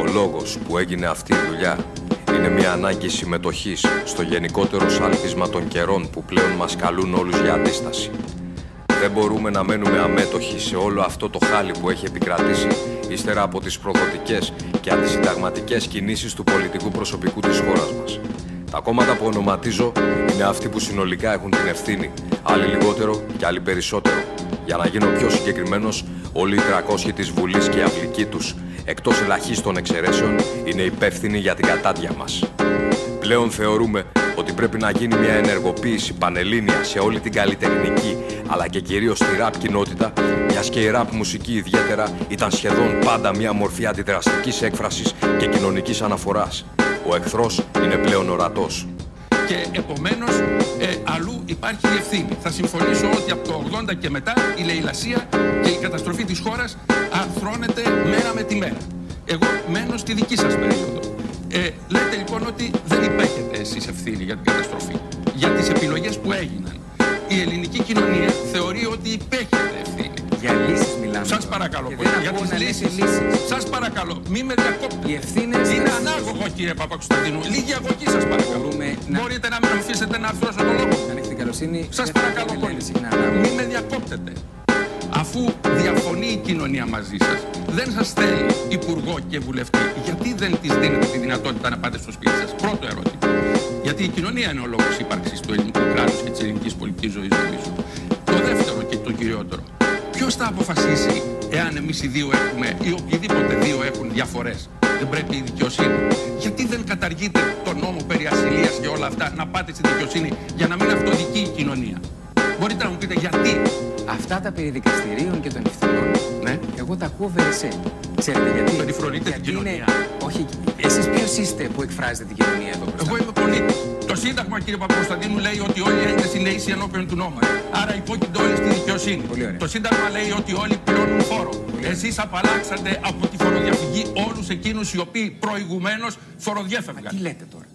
Ο λόγος που έγινε αυτή η δουλειά είναι μια ανάγκη συμμετοχής στο γενικότερο σάλπισμα των καιρών που πλέον μας καλούν όλους για αντίσταση. Δεν μπορούμε να μένουμε αμέτωχοι σε όλο αυτό το χάλι που έχει επικρατήσει ύστερα από τις προδοτικές και αντισυνταγματικές κινήσεις του πολιτικού προσωπικού της χώρας μας. Τα κόμματα που ονοματίζω είναι αυτοί που συνολικά έχουν την ευθύνη, άλλοι λιγότερο και άλλοι περισσότερο. Για να γίνω πιο συγκεκριμένος, όλοι οι 300 της Βουλής και οι αυλικοί τους, εκτός ελαχίστων εξαιρέσεων, είναι υπεύθυνοι για την κατάδια μας. Πλέον θεωρούμε ότι πρέπει να γίνει μια ενεργοποίηση πανελλήνια σε όλη την καλλιτεχνική αλλά και κυρίως στη ραπ κοινότητα, μιας και η ραπ μουσική ιδιαίτερα ήταν σχεδόν πάντα μια μορφή αντιδραστικής έκφρασης και κοινωνικής αναφοράς. Ο εχθρός είναι πλέον ορατός. Και επομένως ε, αλλού υπάρχει η ευθύνη. Θα συμφωνήσω ότι από το 80 και μετά η λαιλασία και η καταστροφή της χώρας αρθρώνεται μέρα με τη μέρα. Εγώ μένω στη δική σας περίοδο. Ε, λέτε λοιπόν ότι δεν υπέχετε εσείς ευθύνη για την καταστροφή, για τις επιλογές που έγιναν. Η ελληνική κοινωνία θεωρεί ότι υπέχετε ευθύνη. Για λύσεις μιλάμε. Σας παρακαλώ Και πολύ. δεν Για ακούω τις να λέτε λύσεις. λύσεις. Σας παρακαλώ. Μη με διακόπτετε. Οι ευθύνες Είναι θα- ανάγωγο κύριε Παπακουσταντίνου. Λίγη αγωγή σας παρακαλώ. Μπορούμε να- Μπορείτε να με αφήσετε να αρθρώσω το λόγο. Αν έχετε καλοσύνη, Σας δεν θα παρακαλώ πρέπει πολύ. να συχνά να- Μη με διακόπτετε. Αφού διαφωνεί η κοινωνία μαζί σας, δεν σας θέλει υπουργό και βουλευτή, γιατί δεν της δίνετε τη δυνατότητα να πάτε στο σπίτι σας; Πρώτο ερώτημα. Γιατί η κοινωνία είναι ο λόγος ύπαρξης του ελληνικού κράτους και της ελληνικής πολιτικής ζωής νομίζω. Το δεύτερο και το κυριότερο. Ποιος θα αποφασίσει εάν εμείς οι δύο έχουμε ή οποιοδήποτε δύο έχουν διαφορές; Δεν πρέπει η δικαιοσύνη. Γιατί δεν καταργείτε τον νόμο περί ασυλίας και όλα αυτά να πάτε στη δικαιοσύνη για να μην αυτοδικεί η κοινωνία. Μπορείτε να μου πείτε γιατί. Αυτά τα περί δικαστηρίων και των ευθυνών, Ναι. εγώ τα ακούω βερεσέ. Ξέρετε γιατί; Περιφρονείτε την γιατί κοινωνία. Είναι... Όχι, εσείς ποιος είστε που εκφράζετε την κοινωνία εδώ μπροστά. Εγώ είμαι πολίτη. Το Σύνταγμα, κύριε Παπακοσταντίνου, λέει ότι όλοι οι Έλληνες είναι ίσοι ενώπιον του νόμου. Άρα υπόκεινται όλοι στη δικαιοσύνη. Πολύ ωραία. Το Σύνταγμα λέει ότι όλοι πληρώνουν φόρο. Εσείς απαλλάξατε από τη φοροδιαφυγή όλους εκείνους οι οποίοι προηγουμένως φοροδιέφευγαν. Τι λέτε τώρα;